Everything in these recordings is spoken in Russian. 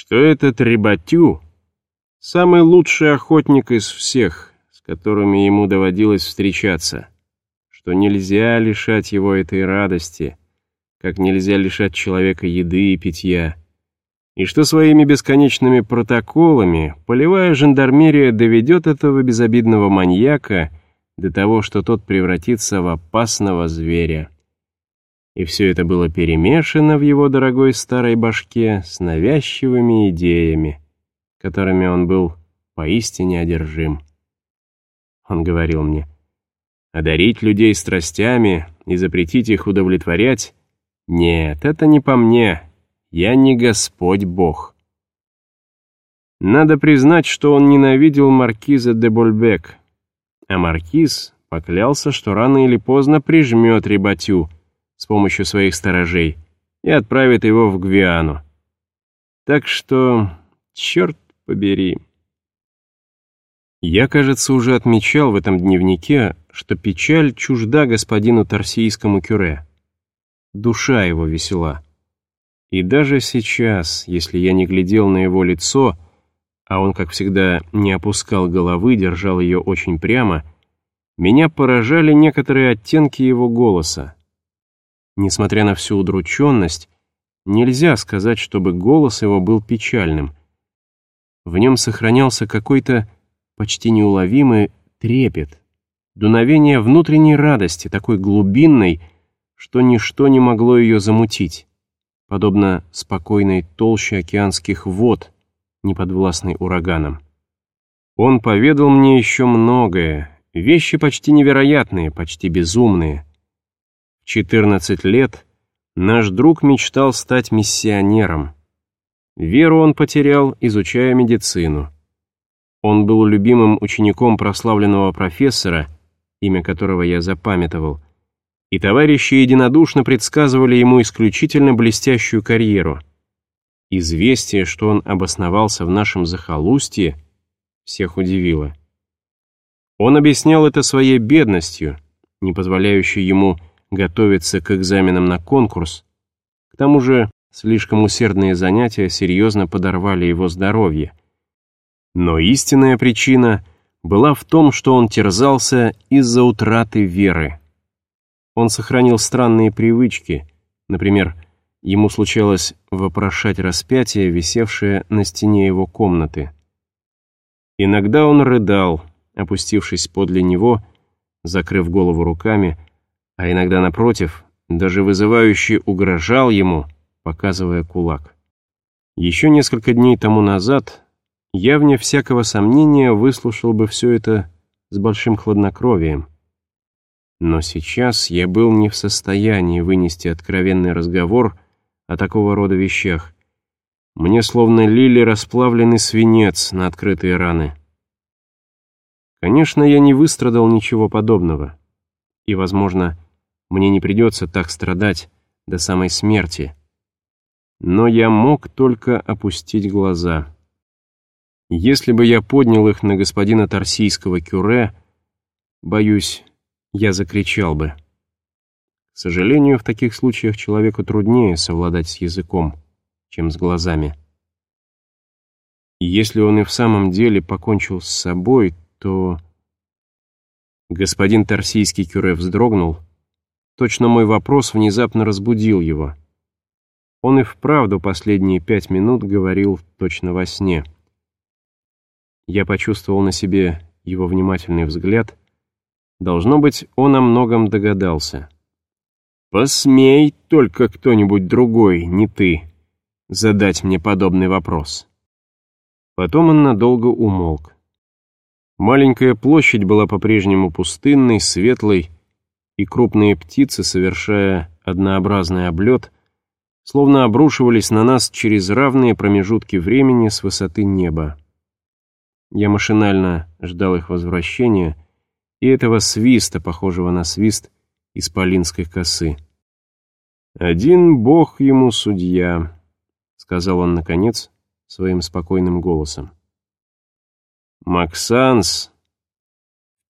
что этот Рибатю — самый лучший охотник из всех, с которыми ему доводилось встречаться, что нельзя лишать его этой радости, как нельзя лишать человека еды и питья, и что своими бесконечными протоколами полевая жандармерия доведет этого безобидного маньяка до того, что тот превратится в опасного зверя. И все это было перемешано в его дорогой старой башке с навязчивыми идеями, которыми он был поистине одержим. Он говорил мне, одарить людей страстями и запретить их удовлетворять — нет, это не по мне, я не Господь Бог. Надо признать, что он ненавидел маркиза де Больбек, а маркиз поклялся, что рано или поздно прижмет Рибатю — с помощью своих сторожей и отправит его в Гвиану. Так что, черт побери. Я, кажется, уже отмечал в этом дневнике, что печаль чужда господину Тарсийскому кюре. Душа его весела. И даже сейчас, если я не глядел на его лицо, а он, как всегда, не опускал головы, держал ее очень прямо, меня поражали некоторые оттенки его голоса. Несмотря на всю удрученность, нельзя сказать, чтобы голос его был печальным. В нем сохранялся какой-то почти неуловимый трепет, дуновение внутренней радости, такой глубинной, что ничто не могло ее замутить, подобно спокойной толще океанских вод, неподвластной ураганам. Он поведал мне еще многое, вещи почти невероятные, почти безумные — 14 лет наш друг мечтал стать миссионером. Веру он потерял, изучая медицину. Он был любимым учеником прославленного профессора, имя которого я запамятовал, и товарищи единодушно предсказывали ему исключительно блестящую карьеру. Известие, что он обосновался в нашем захолустье, всех удивило. Он объяснял это своей бедностью, не позволяющей ему готовиться к экзаменам на конкурс. К тому же слишком усердные занятия серьезно подорвали его здоровье. Но истинная причина была в том, что он терзался из-за утраты веры. Он сохранил странные привычки, например, ему случалось вопрошать распятие, висевшее на стене его комнаты. Иногда он рыдал, опустившись подле него, закрыв голову руками, а иногда, напротив, даже вызывающе угрожал ему, показывая кулак. Еще несколько дней тому назад я, вне всякого сомнения, выслушал бы все это с большим хладнокровием. Но сейчас я был не в состоянии вынести откровенный разговор о такого рода вещах. Мне словно лили расплавленный свинец на открытые раны. Конечно, я не выстрадал ничего подобного. И, возможно, мне не придется так страдать до самой смерти. Но я мог только опустить глаза. Если бы я поднял их на господина Тарсийского кюре, боюсь, я закричал бы. К сожалению, в таких случаях человеку труднее совладать с языком, чем с глазами. Если он и в самом деле покончил с собой, то... Господин Тарсийский кюре вздрогнул — Точно мой вопрос внезапно разбудил его. Он и вправду последние пять минут говорил точно во сне. Я почувствовал на себе его внимательный взгляд. Должно быть, он о многом догадался. «Посмей только кто-нибудь другой, не ты, задать мне подобный вопрос». Потом он надолго умолк. Маленькая площадь была по-прежнему пустынной, светлой, и крупные птицы, совершая однообразный облет, словно обрушивались на нас через равные промежутки времени с высоты неба. Я машинально ждал их возвращения и этого свиста, похожего на свист исполинской косы. «Один бог ему судья», — сказал он, наконец, своим спокойным голосом. «Максанс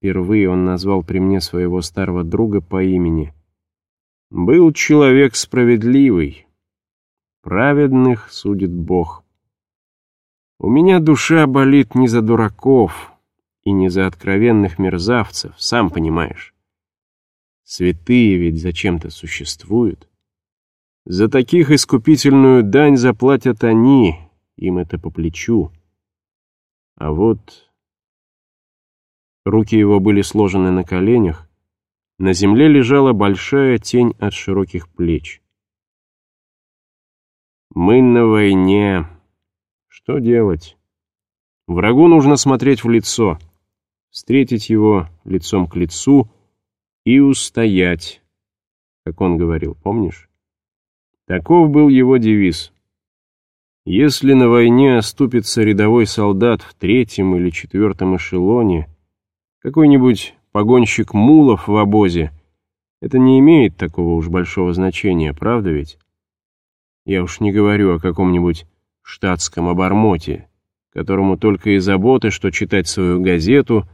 Впервые он назвал при мне своего старого друга по имени. «Был человек справедливый. Праведных судит Бог. У меня душа болит не за дураков и не за откровенных мерзавцев, сам понимаешь. Святые ведь зачем-то существуют. За таких искупительную дань заплатят они, им это по плечу. А вот... Руки его были сложены на коленях, на земле лежала большая тень от широких плеч. Мы на войне. Что делать? Врагу нужно смотреть в лицо, встретить его лицом к лицу и устоять, как он говорил, помнишь? Таков был его девиз. Если на войне оступится рядовой солдат в третьем или четвертом эшелоне, какой-нибудь погонщик мулов в обозе, это не имеет такого уж большого значения, правда ведь? Я уж не говорю о каком-нибудь штатском обормоте, которому только и заботы, что читать свою газету,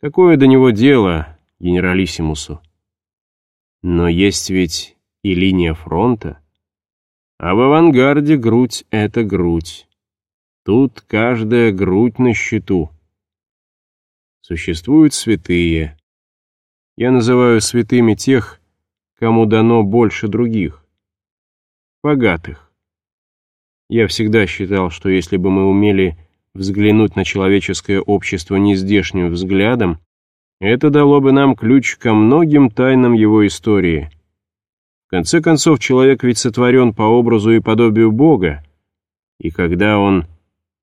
какое до него дело генералиссимусу. Но есть ведь и линия фронта. А в авангарде грудь — это грудь. Тут каждая грудь на счету. Существуют святые. Я называю святыми тех, кому дано больше других. Богатых. Я всегда считал, что если бы мы умели взглянуть на человеческое общество нездешним взглядом, это дало бы нам ключ ко многим тайнам его истории. В конце концов, человек ведь сотворен по образу и подобию Бога, и когда он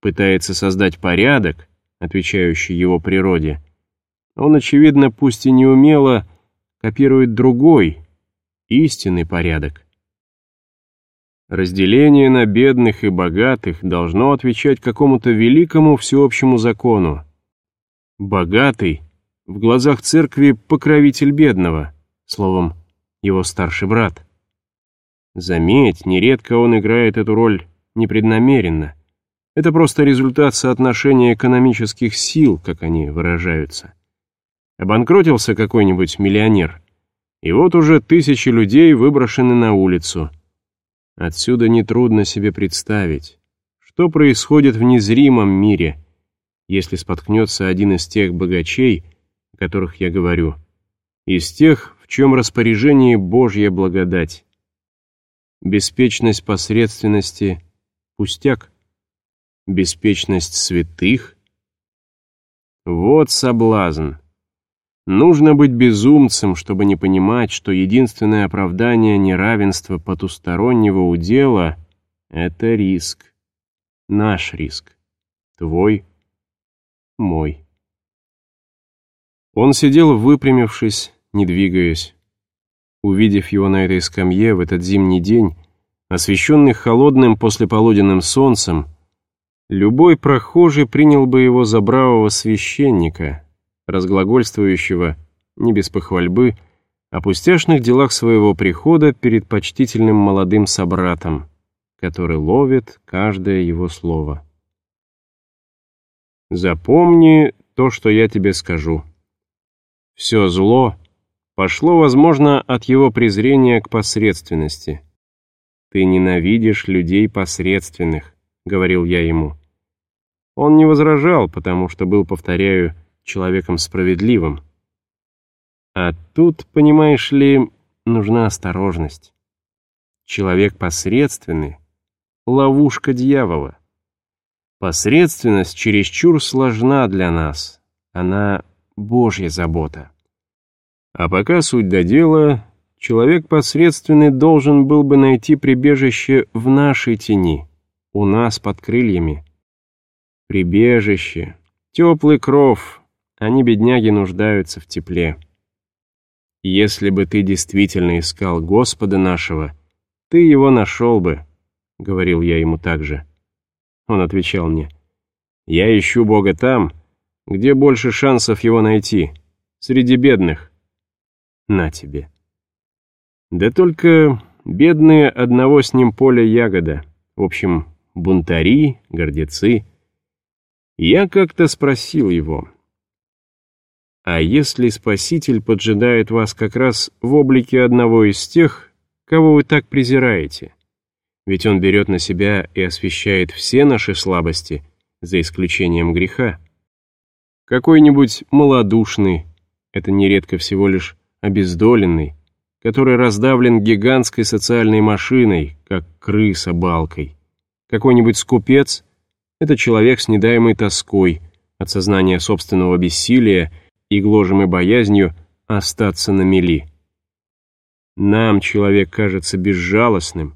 пытается создать порядок, отвечающий его природе, он, очевидно, пусть и неумело, копирует другой, истинный порядок. Разделение на бедных и богатых должно отвечать какому-то великому всеобщему закону. Богатый в глазах церкви покровитель бедного, словом, его старший брат. Заметь, нередко он играет эту роль непреднамеренно. Это просто результат соотношения экономических сил, как они выражаются. Обанкротился какой-нибудь миллионер, и вот уже тысячи людей выброшены на улицу. Отсюда нетрудно себе представить, что происходит в незримом мире, если споткнется один из тех богачей, о которых я говорю, из тех, в чем распоряжении Божья благодать. Беспечность посредственности — пустяк беспечность святых? Вот соблазн. Нужно быть безумцем, чтобы не понимать, что единственное оправдание неравенства потустороннего удела — это риск. Наш риск. Твой. Мой. Он сидел, выпрямившись, не двигаясь. Увидев его на этой скамье в этот зимний день, освещенный холодным послеполуденным солнцем, Любой прохожий принял бы его за бравого священника, разглагольствующего, не без похвальбы, о пустяшных делах своего прихода перед почтительным молодым собратом, который ловит каждое его слово. Запомни то, что я тебе скажу. Все зло пошло, возможно, от его презрения к посредственности. Ты ненавидишь людей посредственных, — говорил я ему. Он не возражал, потому что был, повторяю, человеком справедливым. А тут, понимаешь ли, нужна осторожность. Человек посредственный — ловушка дьявола. Посредственность чересчур сложна для нас. Она — Божья забота. А пока суть до дела, человек посредственный должен был бы найти прибежище в нашей тени, у нас под крыльями. Прибежище, теплый кров, они, бедняги, нуждаются в тепле. Если бы ты действительно искал Господа нашего, ты его нашел бы, — говорил я ему также. Он отвечал мне, я ищу Бога там, где больше шансов его найти, среди бедных. На тебе. Да только бедные одного с ним поля ягода, в общем, бунтари, гордецы — я как-то спросил его, «А если Спаситель поджидает вас как раз в облике одного из тех, кого вы так презираете? Ведь Он берет на себя и освещает все наши слабости, за исключением греха. Какой-нибудь малодушный, это нередко всего лишь обездоленный, который раздавлен гигантской социальной машиной, как крыса балкой. Какой-нибудь скупец — это человек с недаемой тоской от сознания собственного бессилия и гложемой боязнью остаться на мели. Нам человек кажется безжалостным,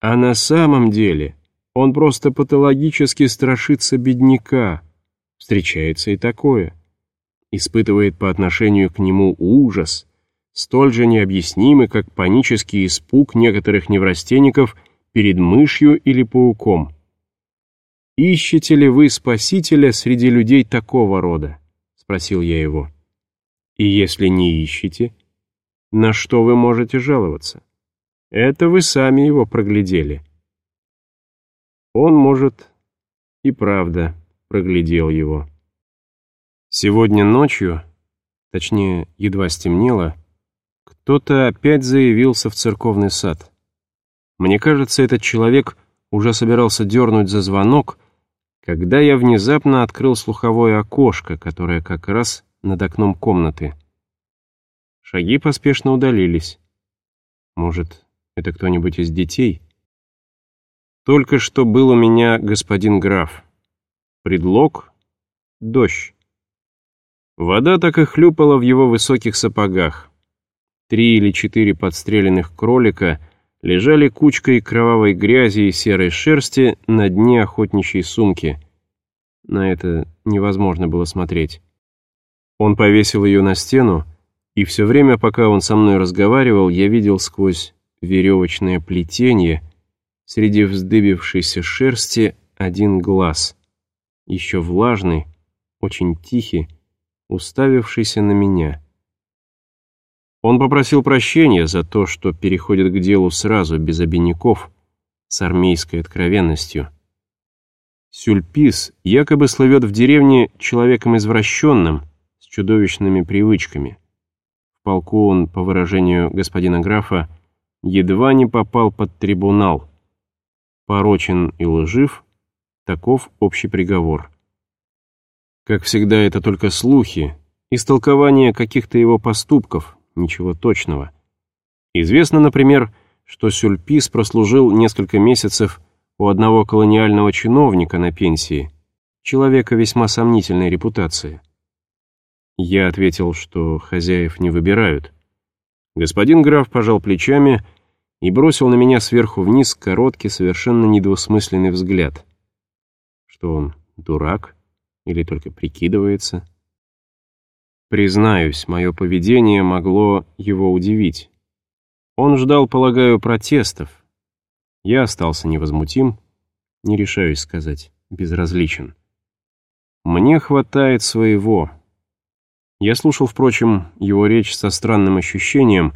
а на самом деле он просто патологически страшится бедняка. Встречается и такое. Испытывает по отношению к нему ужас, столь же необъяснимый, как панический испуг некоторых неврастенников перед мышью или пауком. «Ищете ли вы спасителя среди людей такого рода?» — спросил я его. «И если не ищете, на что вы можете жаловаться? Это вы сами его проглядели». Он, может, и правда проглядел его. Сегодня ночью, точнее, едва стемнело, кто-то опять заявился в церковный сад. Мне кажется, этот человек уже собирался дернуть за звонок, когда я внезапно открыл слуховое окошко, которое как раз над окном комнаты. Шаги поспешно удалились. Может, это кто-нибудь из детей? Только что был у меня господин граф. Предлог — дождь. Вода так и хлюпала в его высоких сапогах. Три или четыре подстреленных кролика лежали кучкой кровавой грязи и серой шерсти на дне охотничьей сумки. На это невозможно было смотреть. Он повесил ее на стену, и все время, пока он со мной разговаривал, я видел сквозь веревочное плетение среди вздыбившейся шерсти один глаз, еще влажный, очень тихий, уставившийся на меня. Он попросил прощения за то, что переходит к делу сразу, без обиняков, с армейской откровенностью. Сюльпис якобы слывет в деревне человеком извращенным, с чудовищными привычками. В полку он, по выражению господина графа, едва не попал под трибунал. Порочен и лжив, таков общий приговор. Как всегда, это только слухи, истолкование каких-то его поступков, ничего точного. Известно, например, что Сюльпис прослужил несколько месяцев у одного колониального чиновника на пенсии, человека весьма сомнительной репутации. Я ответил, что хозяев не выбирают. Господин граф пожал плечами и бросил на меня сверху вниз короткий, совершенно недвусмысленный взгляд. Что он, дурак? Или только прикидывается? Признаюсь, мое поведение могло его удивить. Он ждал, полагаю, протестов. Я остался невозмутим, не решаюсь сказать, безразличен. Мне хватает своего. Я слушал, впрочем, его речь со странным ощущением,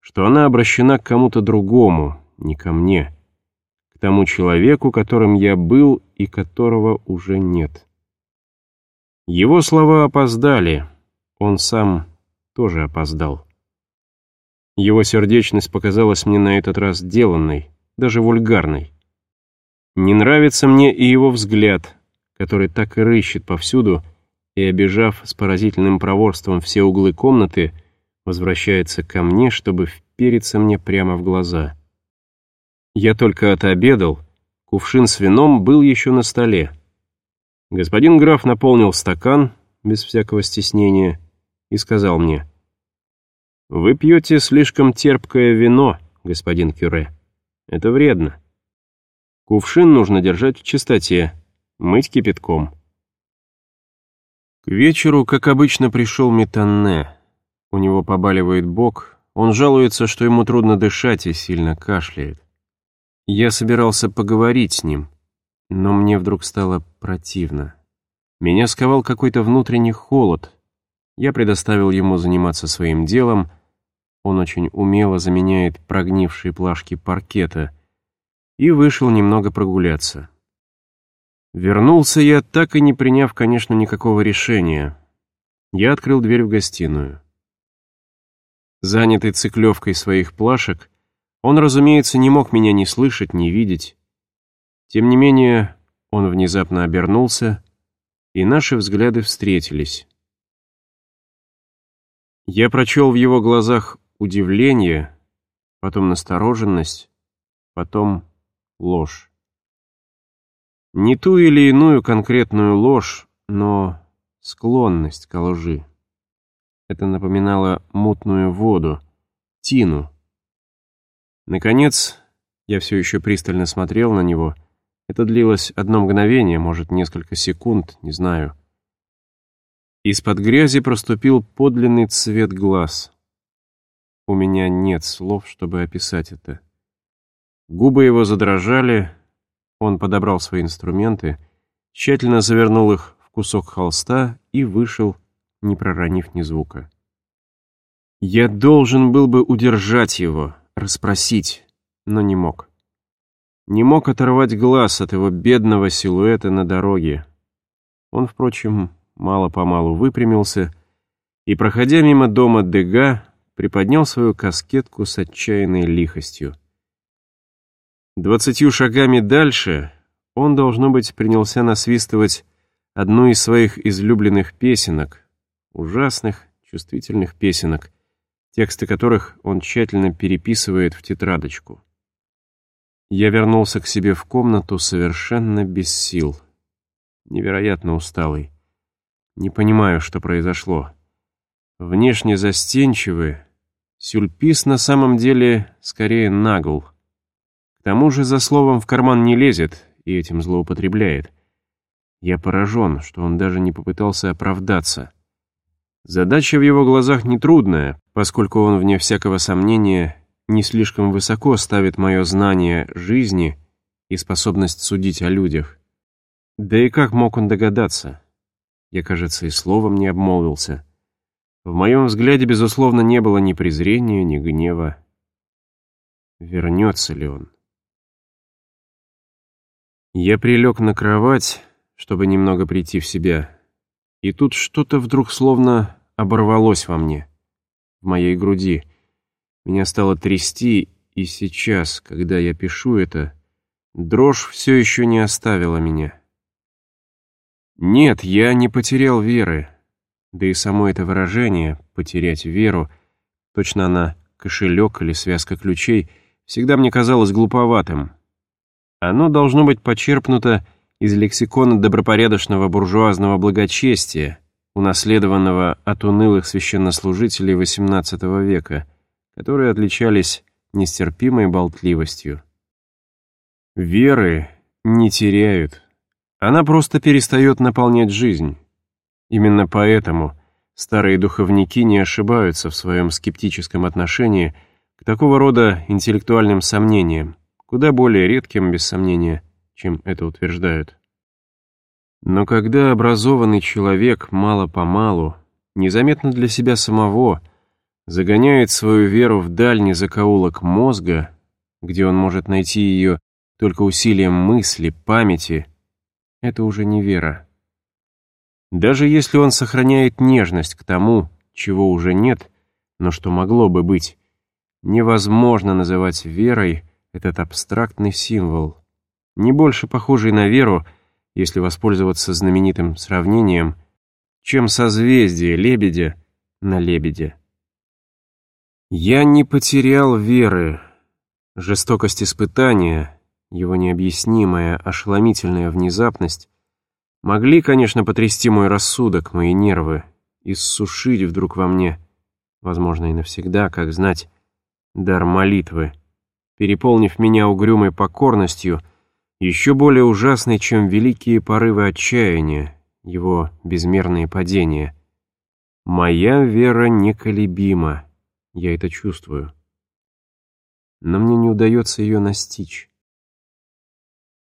что она обращена к кому-то другому, не ко мне, к тому человеку, которым я был и которого уже нет. Его слова опоздали, он сам тоже опоздал. Его сердечность показалась мне на этот раз деланной, даже вульгарной. Не нравится мне и его взгляд, который так и рыщет повсюду, и, обижав с поразительным проворством все углы комнаты, возвращается ко мне, чтобы впериться мне прямо в глаза. Я только отобедал, кувшин с вином был еще на столе. Господин граф наполнил стакан, без всякого стеснения, и сказал мне, «Вы пьете слишком терпкое вино, господин Кюре. Это вредно. Кувшин нужно держать в чистоте, мыть кипятком». К вечеру, как обычно, пришел Метанне. У него побаливает бок, он жалуется, что ему трудно дышать и сильно кашляет. Я собирался поговорить с ним, но мне вдруг стало противно. Меня сковал какой-то внутренний холод. Я предоставил ему заниматься своим делом. Он очень умело заменяет прогнившие плашки паркета. И вышел немного прогуляться. Вернулся я, так и не приняв, конечно, никакого решения. Я открыл дверь в гостиную. Занятый циклевкой своих плашек, он, разумеется, не мог меня ни слышать, ни видеть. Тем не менее, Он внезапно обернулся, и наши взгляды встретились. Я прочел в его глазах удивление, потом настороженность, потом ложь. Не ту или иную конкретную ложь, но склонность к лжи. Это напоминало мутную воду, тину. Наконец, я все еще пристально смотрел на него. Это длилось одно мгновение, может, несколько секунд, не знаю. Из-под грязи проступил подлинный цвет глаз. У меня нет слов, чтобы описать это. Губы его задрожали, он подобрал свои инструменты, тщательно завернул их в кусок холста и вышел, не проронив ни звука. Я должен был бы удержать его, расспросить, но не мог. Не мог оторвать глаз от его бедного силуэта на дороге. Он, впрочем, мало-помалу выпрямился и, проходя мимо дома Дега, приподнял свою каскетку с отчаянной лихостью. Двадцатью шагами дальше он, должно быть, принялся насвистывать одну из своих излюбленных песенок, ужасных, чувствительных песенок, тексты которых он тщательно переписывает в тетрадочку. Я вернулся к себе в комнату совершенно без сил, невероятно усталый. Не понимаю, что произошло. Внешне застенчивый, Сюльпис на самом деле скорее нагл. К тому же за словом в карман не лезет и этим злоупотребляет. Я поражен, что он даже не попытался оправдаться. Задача в его глазах нетрудная, поскольку он, вне всякого сомнения, не слишком высоко ставит мое знание жизни и способность судить о людях. Да и как мог он догадаться? Я, кажется, и словом не обмолвился. В моем взгляде, безусловно, не было ни презрения, ни гнева. Вернется ли он? Я прилег на кровать, чтобы немного прийти в себя, и тут что-то вдруг словно оборвалось во мне, в моей груди. Меня стало трясти, и сейчас, когда я пишу это, дрожь все еще не оставила меня. Нет, я не потерял веры. Да и само это выражение «потерять веру», точно она кошелек или связка ключей, всегда мне казалось глуповатым. Оно должно быть почерпнуто из лексикона добропорядочного буржуазного благочестия, унаследованного от унылых священнослужителей XVIII века, которые отличались нестерпимой болтливостью. Веры не теряют, она просто перестает наполнять жизнь. Именно поэтому старые духовники не ошибаются в своем скептическом отношении к такого рода интеллектуальным сомнениям, куда более редким, без сомнения, чем это утверждают. Но когда образованный человек мало-помалу, незаметно для себя самого, загоняет свою веру в дальний закоулок мозга, где он может найти ее только усилием мысли, памяти это уже не вера. Даже если он сохраняет нежность к тому, чего уже нет, но что могло бы быть, невозможно называть верой этот абстрактный символ, не больше похожий на веру, если воспользоваться знаменитым сравнением, чем созвездие лебедя на лебеде. Я не потерял веры. Жестокость испытания, его необъяснимая, ошеломительная внезапность могли, конечно, потрясти мой рассудок, мои нервы, иссушить вдруг во мне, возможно, и навсегда, как знать, дар молитвы, переполнив меня угрюмой покорностью, еще более ужасной, чем великие порывы отчаяния, его безмерные падения. Моя вера неколебима, я это чувствую но мне не удается ее настичь.